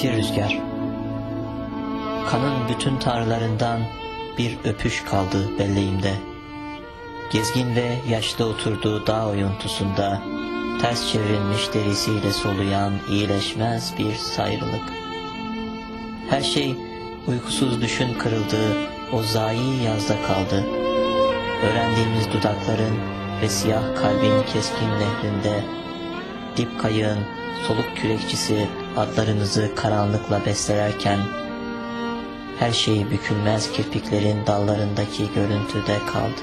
Safir rüzgar. Kanın bütün tarlarından bir öpüş kaldı belleğimde. Gezgin ve yaşlı oturduğu dağ oyuntusunda ters çevrilmiş derisiyle soluyan iyileşmez bir sayrılık. Her şey uykusuz düşün kırıldığı o zayi yazda kaldı. Öğrendiğimiz dudakların ve siyah kalbin keskin nehrinde, dip kayığın soluk kürekçisi adlarınızı karanlıkla beslerken, her şey bükülmez kirpiklerin dallarındaki görüntüde kaldı.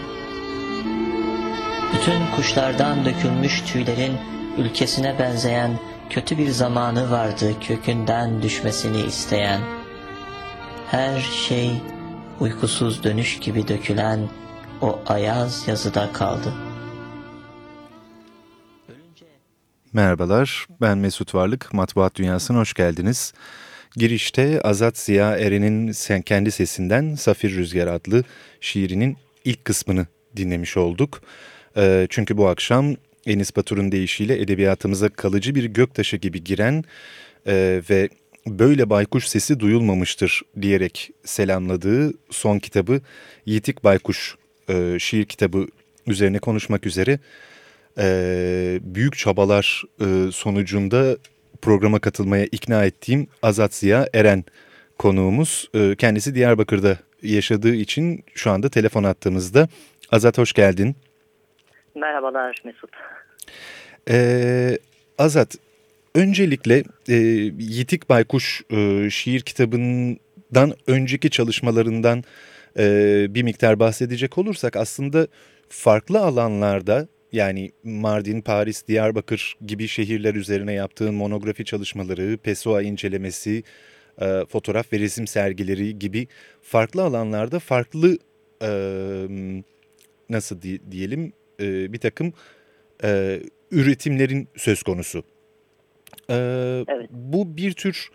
Bütün kuşlardan dökülmüş tüylerin ülkesine benzeyen kötü bir zamanı vardı kökünden düşmesini isteyen. Her şey uykusuz dönüş gibi dökülen o ayaz yazıda kaldı.'' Merhabalar, ben Mesut Varlık, Matbuat Dünyası'na hoş geldiniz. Girişte Azat Ziya Eren'in Kendi Sesinden Safir Rüzgar adlı şiirinin ilk kısmını dinlemiş olduk. Ee, çünkü bu akşam Enis Batur'un deyişiyle edebiyatımıza kalıcı bir göktaşı gibi giren e, ve böyle baykuş sesi duyulmamıştır diyerek selamladığı son kitabı Yitik Baykuş e, şiir kitabı üzerine konuşmak üzere e, büyük çabalar e, sonucunda programa katılmaya ikna ettiğim Azat Ziya Eren konuğumuz. E, kendisi Diyarbakır'da yaşadığı için şu anda telefon attığımızda. Azat hoş geldin. Merhabalar Mesut. Ee, Azat, öncelikle e, Yitik Baykuş e, şiir kitabından önceki çalışmalarından e, bir miktar bahsedecek olursak aslında farklı alanlarda yani Mardin, Paris, Diyarbakır gibi şehirler üzerine yaptığın monografi çalışmaları, Pessoa incelemesi, e, fotoğraf ve resim sergileri gibi farklı alanlarda farklı e, nasıl diyelim e, bir takım e, üretimlerin söz konusu. E, evet. Bu bir tür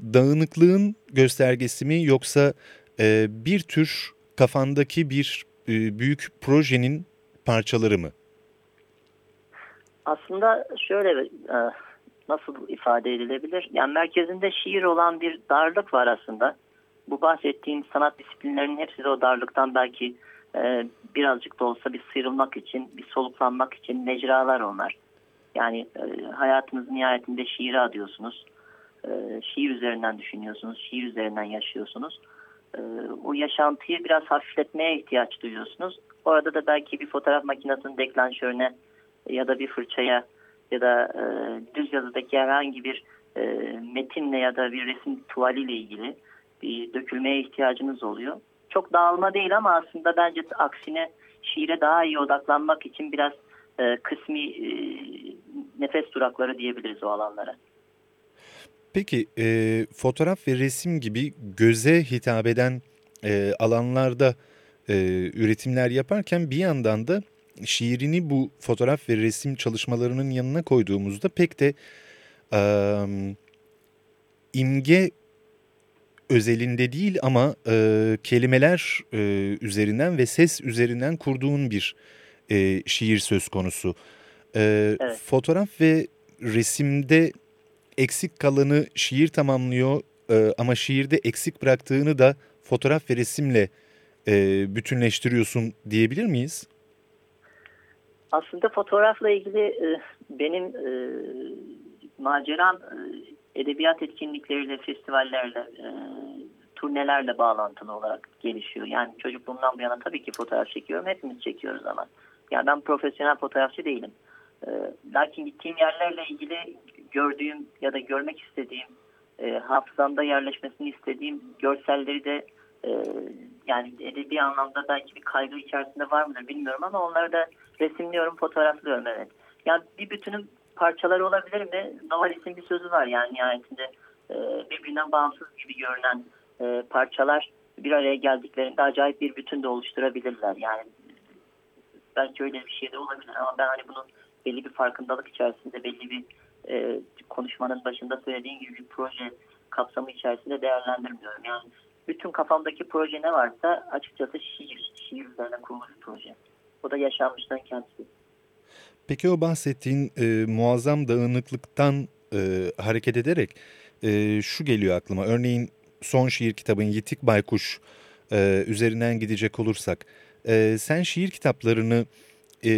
dağınıklığın göstergesi mi yoksa e, bir tür kafandaki bir e, büyük projenin parçaları mı? Aslında şöyle e, nasıl ifade edilebilir? Yani merkezinde şiir olan bir darlık var aslında. Bu bahsettiğim sanat disiplinlerinin hepsi de o darlıktan belki e, birazcık da olsa bir sıyrılmak için, bir soluklanmak için mecralar onlar. Yani e, hayatınız nihayetinde şiiri adıyorsunuz. şiir üzerinden düşünüyorsunuz, şiir üzerinden yaşıyorsunuz. o yaşantıyı biraz hafifletmeye ihtiyaç duyuyorsunuz. Orada da belki bir fotoğraf makinesinin deklanşörüne ya da bir fırçaya ya da e, düz yazıdaki herhangi bir e, metinle ya da bir resim tuvaliyle ilgili bir dökülmeye ihtiyacınız oluyor. Çok dağılma değil ama aslında bence aksine şiire daha iyi odaklanmak için biraz e, kısmi e, nefes durakları diyebiliriz o alanlara. Peki e, fotoğraf ve resim gibi göze hitap eden e, alanlarda e, üretimler yaparken bir yandan da şiirini bu fotoğraf ve resim çalışmalarının yanına koyduğumuzda pek de e, imge özelinde değil ama e, kelimeler e, üzerinden ve ses üzerinden kurduğun bir e, şiir söz konusu. E, evet. Fotoğraf ve resimde eksik kalanı şiir tamamlıyor e, ama şiirde eksik bıraktığını da fotoğraf ve resimle e, bütünleştiriyorsun diyebilir miyiz? Aslında fotoğrafla ilgili e, benim e, maceram e, edebiyat etkinlikleriyle, festivallerle, e, turnelerle bağlantılı olarak gelişiyor. Yani çocukluğumdan bu yana tabii ki fotoğraf çekiyorum. Hepimiz çekiyoruz ama. Yani ben profesyonel fotoğrafçı değilim. E, lakin gittiğim yerlerle ilgili gördüğüm ya da görmek istediğim, e, hafızamda yerleşmesini istediğim görselleri de e, yani edebi anlamda belki bir kaygı içerisinde var mıdır bilmiyorum ama onları da resimliyorum, fotoğraflıyorum evet. Yani bir bütünün parçaları olabilir mi? Novalis'in bir sözü var yani nihayetinde e, birbirinden bağımsız gibi görünen e, parçalar bir araya geldiklerinde acayip bir bütün de oluşturabilirler. Yani belki öyle bir şey de olabilir ama ben hani bunun belli bir farkındalık içerisinde belli bir e, konuşmanın başında söylediğim gibi bir proje kapsamı içerisinde değerlendirmiyorum. Yani bütün kafamdaki proje ne varsa açıkçası şiir, şiir üzerine kurulmuş bir proje. O da yaşanmıştan kendisi. Peki o bahsettiğin e, muazzam dağınıklıktan e, hareket ederek e, şu geliyor aklıma. Örneğin son şiir kitabın Yitik Baykuş e, üzerinden gidecek olursak. E, sen şiir kitaplarını e,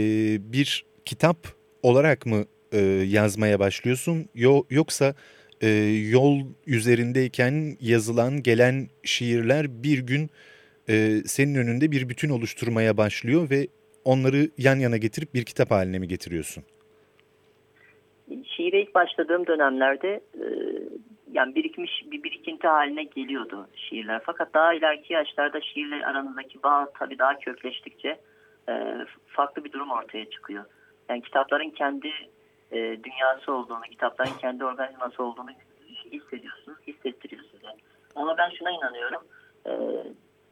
bir kitap olarak mı e, yazmaya başlıyorsun? Yo, yoksa e, yol üzerindeyken yazılan gelen şiirler bir gün e, senin önünde bir bütün oluşturmaya başlıyor ve onları yan yana getirip bir kitap haline mi getiriyorsun? Şiire ilk başladığım dönemlerde e, yani birikmiş bir birikinti haline geliyordu şiirler. Fakat daha ileriki yaşlarda şiirle aranızdaki bağ tabii daha kökleştikçe e, farklı bir durum ortaya çıkıyor. Yani kitapların kendi e, dünyası olduğunu, kitapların kendi organizması olduğunu hissediyorsunuz, hissettiriyor size. Ama ben şuna inanıyorum.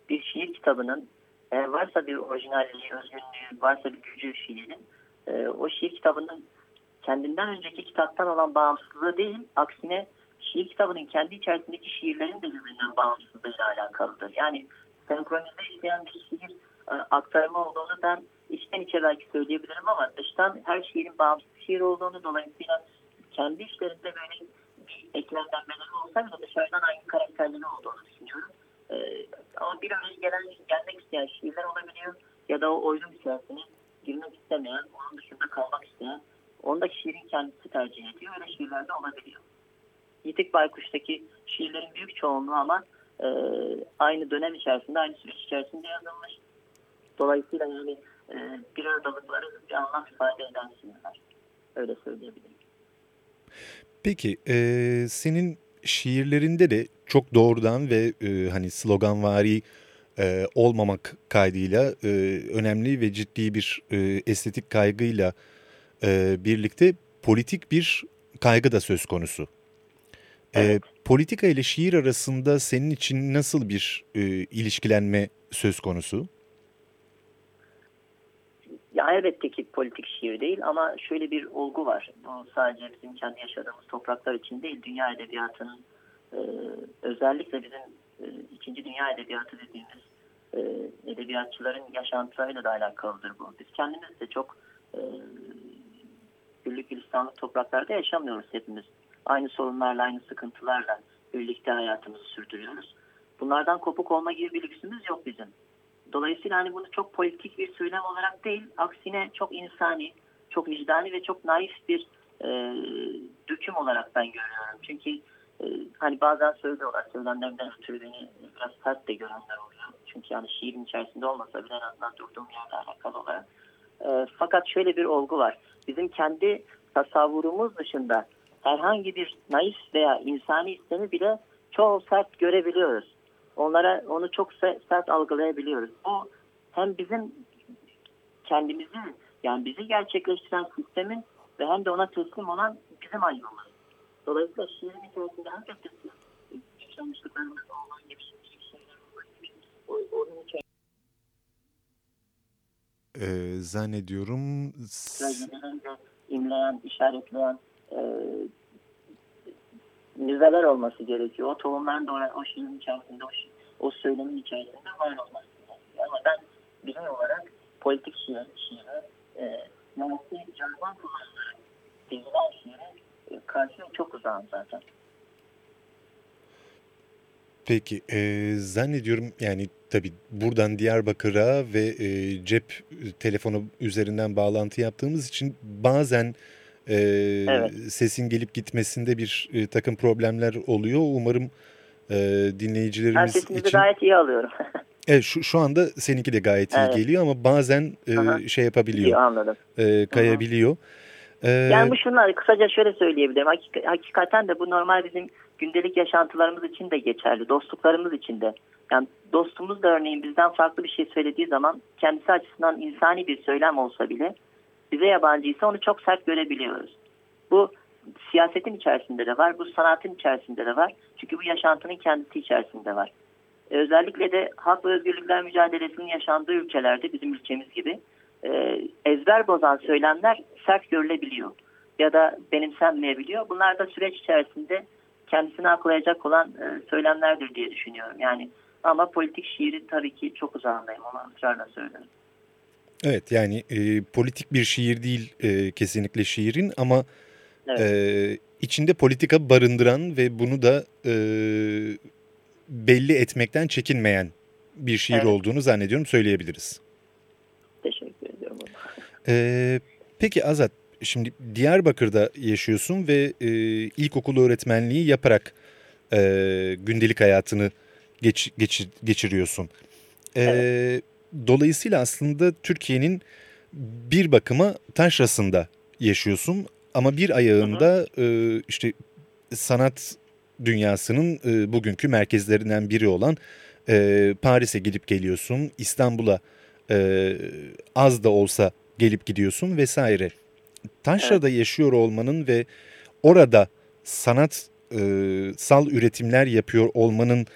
Bir şiir kitabının eğer varsa bir orijinalliği, özgünlüğü, varsa bir gücü şiirin, e, o şiir kitabının kendinden önceki kitaptan olan bağımsızlığı değil, aksine şiir kitabının kendi içerisindeki şiirlerin de birbirinden bağımsızlığıyla alakalıdır. Yani senkronize isteyen bir şiir e, aktarma olduğunu ben içten içe belki söyleyebilirim ama dıştan her şiirin bağımsız şiir olduğunu dolayısıyla kendi işlerinde böyle bir eklemlenmeleri olsa bile dışarıdan aynı karakterleri olduğunu düşünüyorum. Ee, ama bir araya gelen, gelmek isteyen şiirler olabiliyor ya da o oyunun içerisine girmek istemeyen, onun dışında kalmak isteyen, onu da şiirin kendisi tercih ediyor. Öyle şiirler de olabiliyor. Yitik Baykuş'taki şiirlerin büyük çoğunluğu ama e, aynı dönem içerisinde, aynı süreç içerisinde yazılmış. Dolayısıyla yani e, bir aradalıkları bir anlam ifade eden şiirler. Öyle söyleyebilirim. Peki e, senin şiirlerinde de çok doğrudan ve e, hani sloganvari e, olmamak kaydıyla e, önemli ve ciddi bir e, estetik kaygıyla e, birlikte politik bir kaygı da söz konusu. Evet. E, politika ile şiir arasında senin için nasıl bir e, ilişkilenme söz konusu? Ya elbette ki politik şiir değil ama şöyle bir olgu var. Bu sadece bizim kendi yaşadığımız topraklar için değil, dünya edebiyatının e, özellikle bizim e, ikinci dünya edebiyatı dediğimiz e, edebiyatçıların yaşantılarıyla da alakalıdır bu. Biz kendimiz de çok e, güllük gülistanlık topraklarda yaşamıyoruz hepimiz. Aynı sorunlarla, aynı sıkıntılarla birlikte hayatımızı sürdürüyoruz. Bunlardan kopuk olma gibi bir lüksümüz yok bizim. Dolayısıyla hani bunu çok politik bir söylem olarak değil, aksine çok insani, çok vicdani ve çok naif bir e, döküm olarak ben görüyorum. Çünkü e, hani bazen söylüyorlar, söylemlerimden ötürü beni biraz sert de görenler oluyor. Çünkü yani şiirin içerisinde olmasa bile en azından durduğum yerle alakalı olarak. E, fakat şöyle bir olgu var. Bizim kendi tasavvurumuz dışında herhangi bir naif veya insani istemi bile çoğu sert görebiliyoruz onlara onu çok sert algılayabiliyoruz. Bu hem bizim kendimizi yani bizi gerçekleştiren sistemin ve hem de ona teslim olan bizim ayrımımız. Dolayısıyla şiirin içerisinde elbette yaşamışlıklarımız olan gibi şeyler onun için ee, zannediyorum imleyen, işaretleyen e, nüveler olması gerekiyor. O tohumların da o şiirin içerisinde, o, o söylemin içerisinde var olması gerekiyor. Ama ben bilim olarak politik şiir, şiire, e, jargon kullanılarak dizilen şiire e, karşı çok uzağım zaten. Peki e, zannediyorum yani tabii buradan Diyarbakır'a ve e, cep telefonu üzerinden bağlantı yaptığımız için bazen e, evet. sesin gelip gitmesinde bir e, takım problemler oluyor. Umarım e, dinleyicilerimiz ben için... gayet iyi alıyorum. evet şu, şu anda seninki de gayet evet. iyi geliyor ama bazen e, şey yapabiliyor. İyi anladım. E, kayabiliyor. Ee, yani bu şunlar kısaca şöyle söyleyebilirim. Hakik hakikaten de bu normal bizim gündelik yaşantılarımız için de geçerli, dostluklarımız için de. Yani dostumuz da örneğin bizden farklı bir şey söylediği zaman kendisi açısından insani bir söylem olsa bile bize yabancıysa onu çok sert görebiliyoruz. Bu siyasetin içerisinde de var, bu sanatın içerisinde de var. Çünkü bu yaşantının kendisi içerisinde var. E, özellikle de hak ve özgürlükler mücadelesinin yaşandığı ülkelerde bizim ülkemiz gibi e, ezber bozan söylemler sert görülebiliyor ya da benimsenmeyebiliyor. Bunlar da süreç içerisinde kendisini aklayacak olan e, söylemlerdir diye düşünüyorum. Yani ama politik şiiri tabii ki çok uzağındayım onu ısrarla söylerim. Evet yani e, politik bir şiir değil e, kesinlikle şiirin ama evet. e, içinde politika barındıran ve bunu da e, belli etmekten çekinmeyen bir şiir evet. olduğunu zannediyorum söyleyebiliriz. Teşekkür ediyorum. E, peki Azat şimdi Diyarbakır'da yaşıyorsun ve e, ilkokul öğretmenliği yaparak e, gündelik hayatını geç, geç, geçiriyorsun. E, evet. Dolayısıyla aslında Türkiye'nin bir bakıma taşrasında yaşıyorsun ama bir ayağında. E, işte sanat dünyasının e, bugünkü merkezlerinden biri olan e, Paris'e gidip geliyorsun, İstanbul'a e, az da olsa gelip gidiyorsun vesaire. Taşra'da evet. yaşıyor olmanın ve orada sanat e, sal üretimler yapıyor olmanın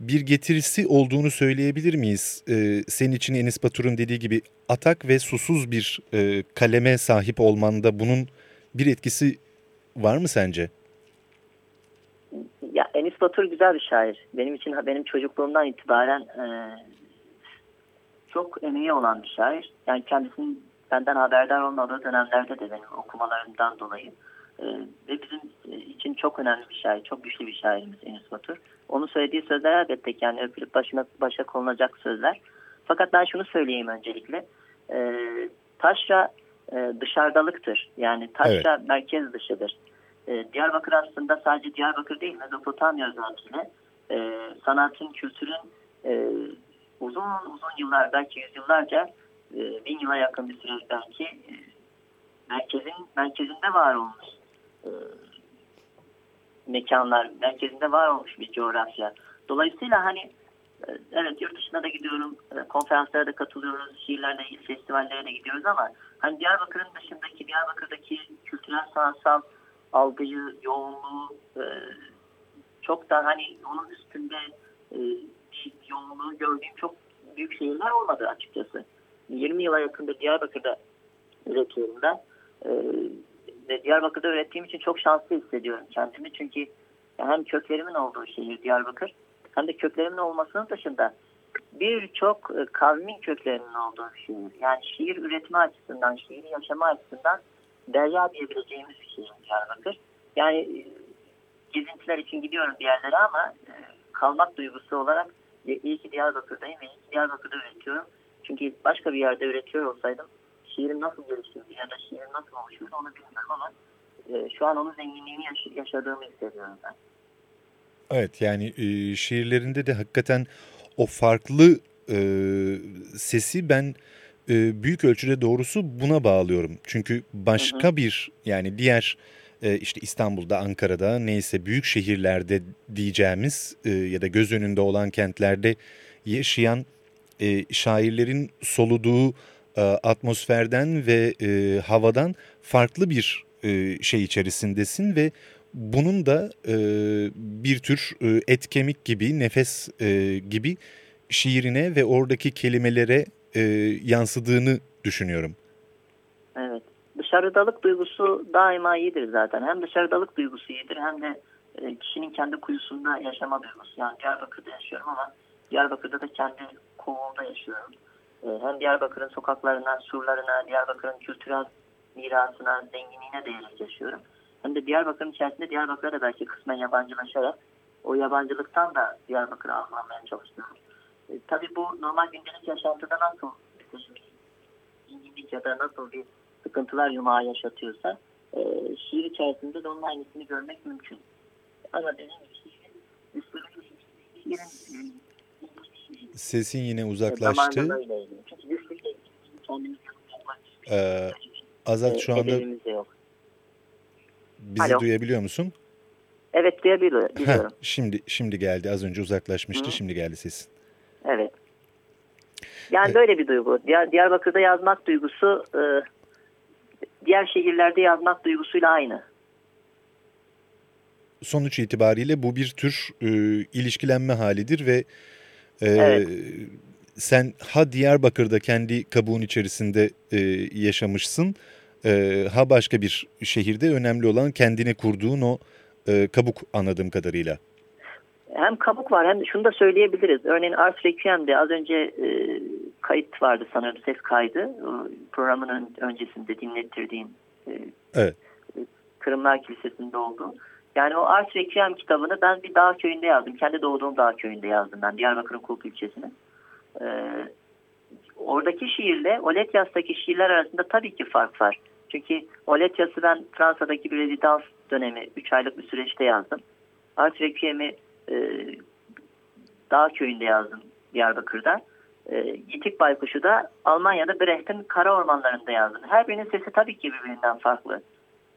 bir getirisi olduğunu söyleyebilir miyiz? Ee, senin için Enis Batur'un dediği gibi atak ve susuz bir e, kaleme sahip olmanda bunun bir etkisi var mı sence? Ya Enis Batur güzel bir şair. Benim için benim çocukluğumdan itibaren e, çok emeği olan bir şair. Yani kendisinin benden haberdar olmadığı dönemlerde de benim okumalarımdan dolayı e, ve bizim için çok önemli bir şair, çok güçlü bir şairimiz Enis Batur. Onun söylediği sözler elbette ki yani öpülüp başına, başa konulacak sözler. Fakat ben şunu söyleyeyim öncelikle. E, taşra e, dışarıdalıktır. Yani taşra evet. merkez dışıdır. E, Diyarbakır aslında sadece Diyarbakır değil Mezopotamya özellikle e, sanatın, kültürün e, uzun uzun yıllar belki yüzyıllarca e, bin yıla yakın bir süre belki e, merkezin merkezinde var olmuş e, mekanlar merkezinde var olmuş bir coğrafya. Dolayısıyla hani e, evet yurt dışına da gidiyorum, e, konferanslara da katılıyoruz, şiirlerle ilgili festivallere de gidiyoruz ama hani Diyarbakır'ın dışındaki Diyarbakır'daki kültürel sanatsal algıyı, yoğunluğu e, çok da hani onun üstünde bir yoğunluğu gördüğüm çok büyük şehirler olmadı açıkçası. 20 yıla yakında Diyarbakır'da üretiyorum ben Diyarbakır'da öğrettiğim için çok şanslı hissediyorum kendimi. Çünkü hem köklerimin olduğu şehir Diyarbakır hem de köklerimin olmasının dışında birçok e, kavmin köklerinin olduğu şehir. Yani şiir üretme açısından, şiir yaşama açısından derya diyebileceğimiz bir şehir Diyarbakır. Yani e, gezintiler için gidiyorum bir yerlere ama e, kalmak duygusu olarak iyi ki Diyarbakır'dayım ve iyi ki Diyarbakır'da üretiyorum. Çünkü başka bir yerde üretiyor olsaydım şiirin nasıl geliştiğini ya da şiirin nasıl oluştuğunu onu bilmiyorum ama e, şu an onun zenginliğini yaş yaşadığımı hissediyorum ben. Evet yani e, şiirlerinde de hakikaten o farklı e, sesi ben e, büyük ölçüde doğrusu buna bağlıyorum. Çünkü başka hı hı. bir yani diğer e, işte İstanbul'da, Ankara'da neyse büyük şehirlerde diyeceğimiz e, ya da göz önünde olan kentlerde yaşayan e, şairlerin soluduğu e, atmosferden ve e, havadan farklı bir e, şey içerisindesin ve bunun da e, bir tür e, et kemik gibi, nefes e, gibi şiirine ve oradaki kelimelere e, yansıdığını düşünüyorum. Evet. Dışarıdalık duygusu daima iyidir zaten. Hem dışarıdalık duygusu iyidir hem de e, kişinin kendi kuyusunda yaşama duygusu. Yani Diyarbakır'da yaşıyorum ama Diyarbakır'da da kendi kovumda yaşıyorum. E, hem Diyarbakır'ın sokaklarına, surlarına, Diyarbakır'ın kültürel mirasına, zenginliğine değerek yaşıyorum. Hem de Diyarbakır'ın içerisinde Diyarbakır'a da belki kısmen yabancılaşarak o yabancılıktan da Diyarbakır'a anlamaya çalışıyorum. E, tabii bu normal gündelik yaşantıda nasıl zenginlik ya da nasıl bir sıkıntılar yumağı yaşatıyorsa e, şiir içerisinde de onun aynısını görmek mümkün. Ama dediğim gibi şiirin Sesin yine uzaklaştı. Ee, Azat şu anda bizi Alo. duyabiliyor musun? Evet duyabiliyorum. Şimdi şimdi geldi. Az önce uzaklaşmıştı. Hı. Şimdi geldi sesin. Evet. Yani Evet. böyle bir duygu. Diyar, Diyarbakır'da yazmak duygusu e, diğer şehirlerde yazmak duygusuyla aynı. Sonuç itibariyle bu bir tür e, ilişkilenme halidir ve e, Evet. sen ha Diyarbakır'da kendi kabuğun içerisinde e, yaşamışsın e, ha başka bir şehirde önemli olan kendine kurduğun o e, kabuk anladığım kadarıyla. Hem kabuk var hem de şunu da söyleyebiliriz. Örneğin Ars Requiem'de az önce e, kayıt vardı sanırım ses kaydı. Programın ön- öncesinde dinlettirdiğim e, Evet. Kırımlar Kilisesi'nde oldu. Yani o Ars Requiem kitabını ben bir dağ köyünde yazdım. Kendi doğduğum dağ köyünde yazdım ben Diyarbakır'ın Kulp ilçesine. Ee, oradaki şiirle Oletyas'taki şiirler arasında tabii ki fark var. Çünkü Oletyas'ı ben Fransa'daki bir rezidans dönemi 3 aylık bir süreçte yazdım. Ars Requiem'i e, dağ köyünde yazdım Diyarbakır'da. E, Yitik Baykuş'u da Almanya'da Brecht'in kara ormanlarında yazdım. Her birinin sesi tabii ki birbirinden farklı.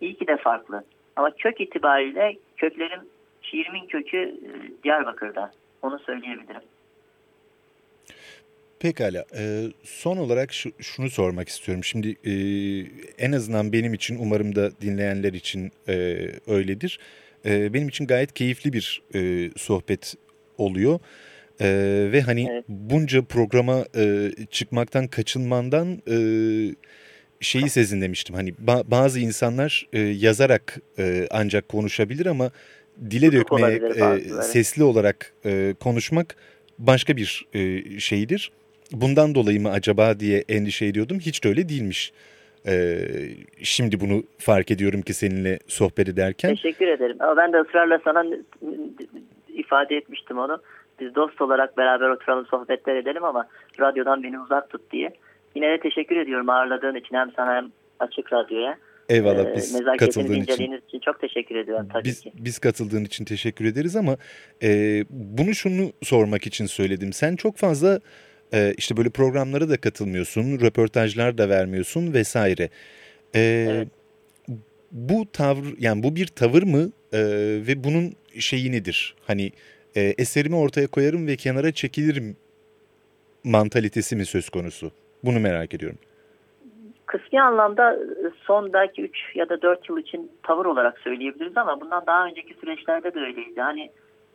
İyi ki de farklı. Ama kök itibariyle köklerim, şiirimin kökü e, Diyarbakır'da. Onu söyleyebilirim. Pekala. Ee, son olarak şu, şunu sormak istiyorum. Şimdi e, en azından benim için umarım da dinleyenler için e, öyledir. E, benim için gayet keyifli bir e, sohbet oluyor. E, ve hani Evet. bunca programa e, çıkmaktan kaçınmandan e, şeyi sezinlemiştim. Hani ba- bazı insanlar e, yazarak e, ancak konuşabilir ama dile Tutuk dökmeye e, sesli olarak e, konuşmak başka bir e, şeydir. Bundan dolayı mı acaba diye endişe ediyordum. Hiç de öyle değilmiş. E, şimdi bunu fark ediyorum ki seninle sohbet ederken. Teşekkür ederim. Ama ben de ısrarla sana ifade etmiştim onu. Biz dost olarak beraber oturalım sohbetler edelim ama radyodan beni uzak tut diye. Yine de teşekkür ediyorum ağırladığın için hem sana hem Açık Radyo'ya. Eyvallah Ee, biz nezaketinizi katıldığın için. için çok teşekkür ediyorum tabii Biz, ki. biz katıldığın için teşekkür ederiz ama e, bunu şunu sormak için söyledim. Sen çok fazla e, işte böyle programlara da katılmıyorsun, röportajlar da vermiyorsun vesaire. E, Evet. Bu tavır yani bu bir tavır mı E, ve bunun şeyi nedir? Hani e, eserimi ortaya koyarım ve kenara çekilirim mantalitesi mi söz konusu? Bunu merak ediyorum. Kısmi anlamda son belki 3 ya da 4 yıl için tavır olarak söyleyebiliriz ama bundan daha önceki süreçlerde de öyleydi. Hani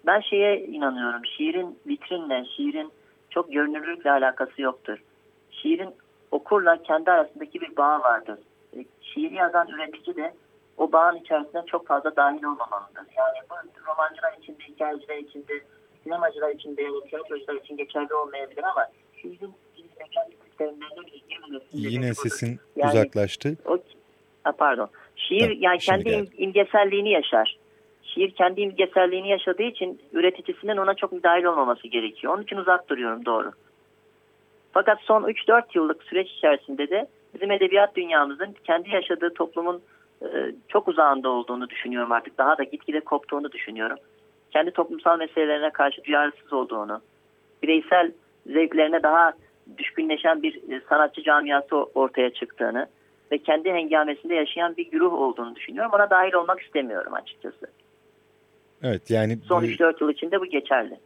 ben şeye inanıyorum. Şiirin vitrinle, şiirin çok görünürlükle alakası yoktur. Şiirin okurla kendi arasındaki bir bağ vardır. E, Şiiri yazan üretici de o bağın içerisine çok fazla dahil olmamalıdır. Yani bu romancılar için de, hikayeciler için de, sinemacılar için de, tiyatrocular için geçerli olmayabilir ama şiirin girmemesi Yine sesin Yani- uzaklaştı. O, ha, pardon. Şiir Tamam, yani kendi geldi. im- imgeselliğini yaşar. Şiir kendi imgeselliğini yaşadığı için üreticisinin ona çok müdahil olmaması gerekiyor. Onun için uzak duruyorum doğru. Fakat son 3-4 yıllık süreç içerisinde de bizim edebiyat dünyamızın kendi yaşadığı toplumun e, çok uzağında olduğunu düşünüyorum artık. Daha da gitgide koptuğunu düşünüyorum. Kendi toplumsal meselelerine karşı duyarsız olduğunu, bireysel zevklerine daha düşkünleşen bir e, sanatçı camiası ortaya çıktığını ve kendi hengamesinde yaşayan bir güruh olduğunu düşünüyorum. Ona dahil olmak istemiyorum açıkçası. Evet yani Son bu 3-4 yıl içinde bu geçerli.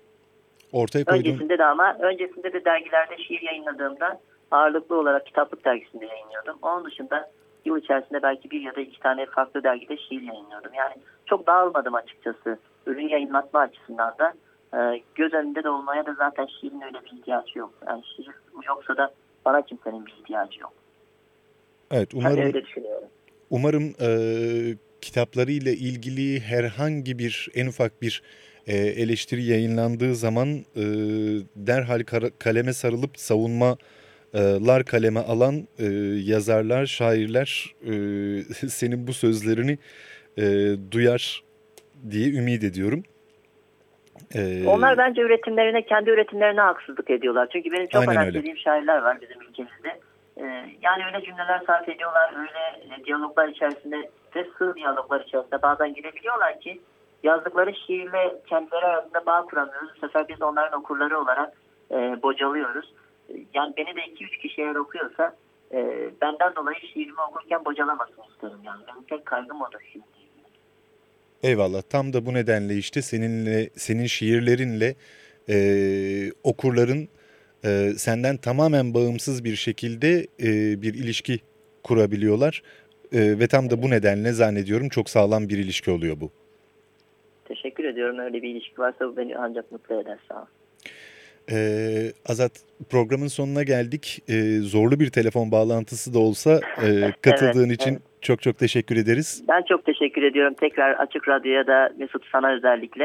ortaya koyduğun Öncesinde de ama öncesinde de dergilerde şiir yayınladığımda ağırlıklı olarak kitaplık dergisinde yayınlıyordum. Onun dışında yıl içerisinde belki bir ya da iki tane farklı dergide şiir yayınlıyordum. Yani çok dağılmadım açıkçası. Ürün yayınlatma açısından da. Ee, göz önünde de olmaya da zaten şiirin öyle bir ihtiyacı yok. Yani şiir yoksa da bana kimsenin bir ihtiyacı yok. Evet Ben umarım öyle düşünüyorum. Umarım e, kitaplarıyla ilgili herhangi bir en ufak bir e, eleştiri yayınlandığı zaman e, derhal kaleme sarılıp savunmalar kaleme alan e, yazarlar, şairler e, senin bu sözlerini e, duyar diye ümit ediyorum. E, Onlar bence üretimlerine, kendi üretimlerine haksızlık ediyorlar. Çünkü benim çok önemsediğim şairler var bizim ülkemizde. Ee, yani öyle cümleler sarf ediyorlar, öyle e, diyaloglar içerisinde ve sığ diyaloglar içerisinde bazen girebiliyorlar ki yazdıkları şiirle kendileri arasında bağ kuramıyoruz. Bu sefer biz onların okurları olarak e, bocalıyoruz. E, Yani beni de 2-3 kişi eğer okuyorsa e, benden dolayı şiirimi okurken bocalamasın isterim. Yani benim tek kaygım odur şimdi. Eyvallah. Tam da bu nedenle işte seninle, senin şiirlerinle e, okurların e, senden tamamen bağımsız bir şekilde e, bir ilişki kurabiliyorlar. E, ve tam da bu nedenle zannediyorum çok sağlam bir ilişki oluyor bu. Teşekkür ediyorum. Öyle bir ilişki varsa bu beni ancak mutlu eder. Sağ ol. Ee, Azat programın sonuna geldik. Ee, zorlu bir telefon bağlantısı da olsa e, katıldığın Evet, için evet. Çok çok teşekkür ederiz. Ben çok teşekkür ediyorum. Tekrar Açık Radyo'ya da Mesut sana özellikle.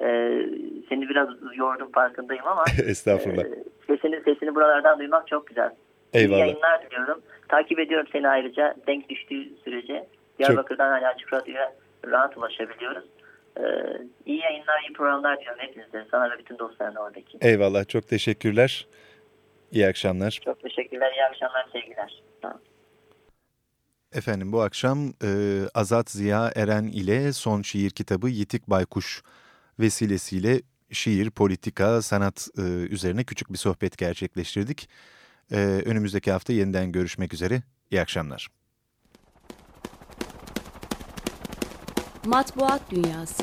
Ee, seni biraz yordum farkındayım ama Estağfurullah. e, sesini, sesini buralardan duymak çok güzel. İyi Eyvallah. yayınlar diliyorum. Takip ediyorum seni ayrıca. Denk düştüğü sürece Diyarbakır'dan hala Açık Radyo'ya rahat ulaşabiliyoruz. Ee, iyi yayınlar, iyi programlar diliyorum hepinize. Sana ve bütün dostlarına oradaki. Eyvallah. Çok teşekkürler. İyi akşamlar. Çok teşekkürler. İyi akşamlar, sevgiler. Ol. Efendim bu akşam e, Azat Ziya Eren ile son şiir kitabı Yitik Baykuş vesilesiyle şiir, politika, sanat e, üzerine küçük bir sohbet gerçekleştirdik. E, önümüzdeki hafta yeniden görüşmek üzere. İyi akşamlar. Matbuat Dünyası